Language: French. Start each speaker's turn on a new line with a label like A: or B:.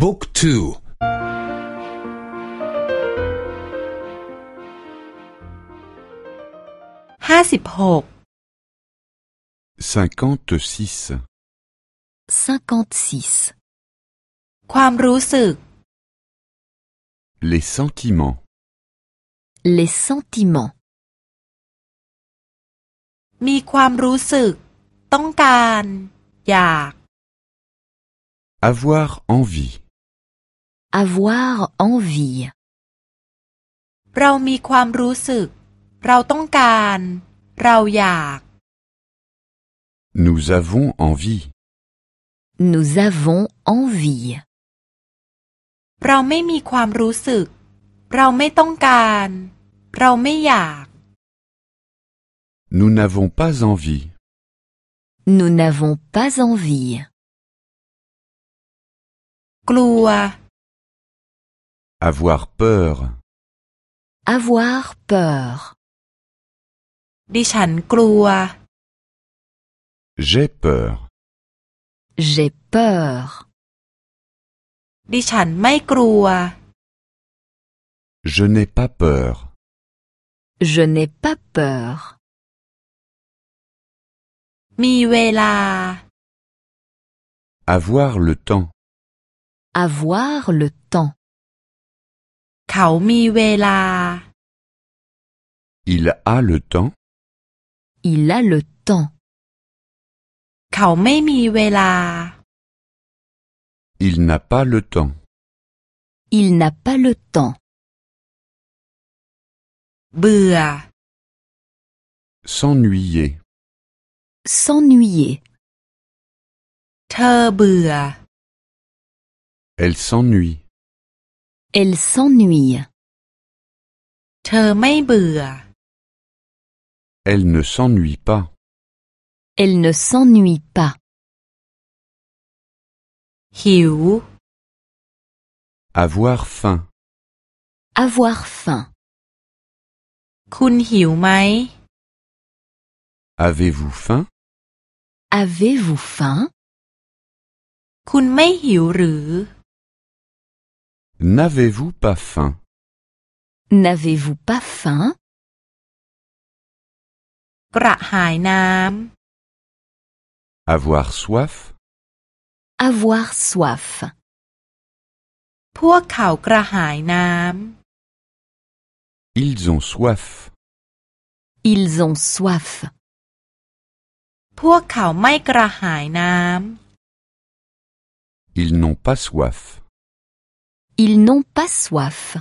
A: บุ๊กทู
B: ห้าสิบหก
C: cinquante-six,
D: 56.
B: ความรู้สึก
C: les sentiments,
D: Les sentiments.
B: มีความรู้สึก ต้องการ อยาก
C: avoir envie,
D: Avoir envie.
B: เรามีความรู้สึก เราต้องการ เราอยาก
C: nous avons envie,
D: Nous avons envie.
B: เราไม่มีความรู้สึก เราไม่ต้องการ เราไม่อยาก
C: nous n'avons pas envie,
D: Nous n'avons pas envie.
B: กลัว
C: avoir peur,
D: Avoir peur.
B: ดิฉันกลัว
C: j'ai peur,
D: J'ai peur.
B: ดิฉันไม่กลัว
C: je n'ai pas peur,
D: Je n'ai pas peur.
B: มีเวลา
C: avoir le temps,
D: Avoir le temps.
B: เขามีเวลา
C: il a le temps,
D: Il a le temps.
B: เขาไม่มีเวลา
C: il n'a pas le temps,
D: Il n'a pas le temps.
B: เบื่อ
C: s'ennuyer,
D: S'ennuyer.
B: เธอเบื่อ
C: elle s'ennuie.
D: Elle s'ennuie.
C: Elle ne s'ennuie pas.
D: Elle ne s'ennuie pas.
B: Hiu.
C: Avoir faim.
D: Avoir faim.
B: Kun hiu mai?
C: Avez-vous faim?
D: Avez-vous faim?
B: Kun mai hiu
C: n'avez-vous pas faim,
D: N'avez-vous pas faim
B: กระหายน้
C: avoir soif,
D: Avoir soif. ำ
B: พวกเขากระหายน้
C: ils ont soif,
D: Ils ont soif. ำ
B: พวกเขาไม่กระหายน้
C: ils n'ont pas soif.
D: Ils n'ont pas soif.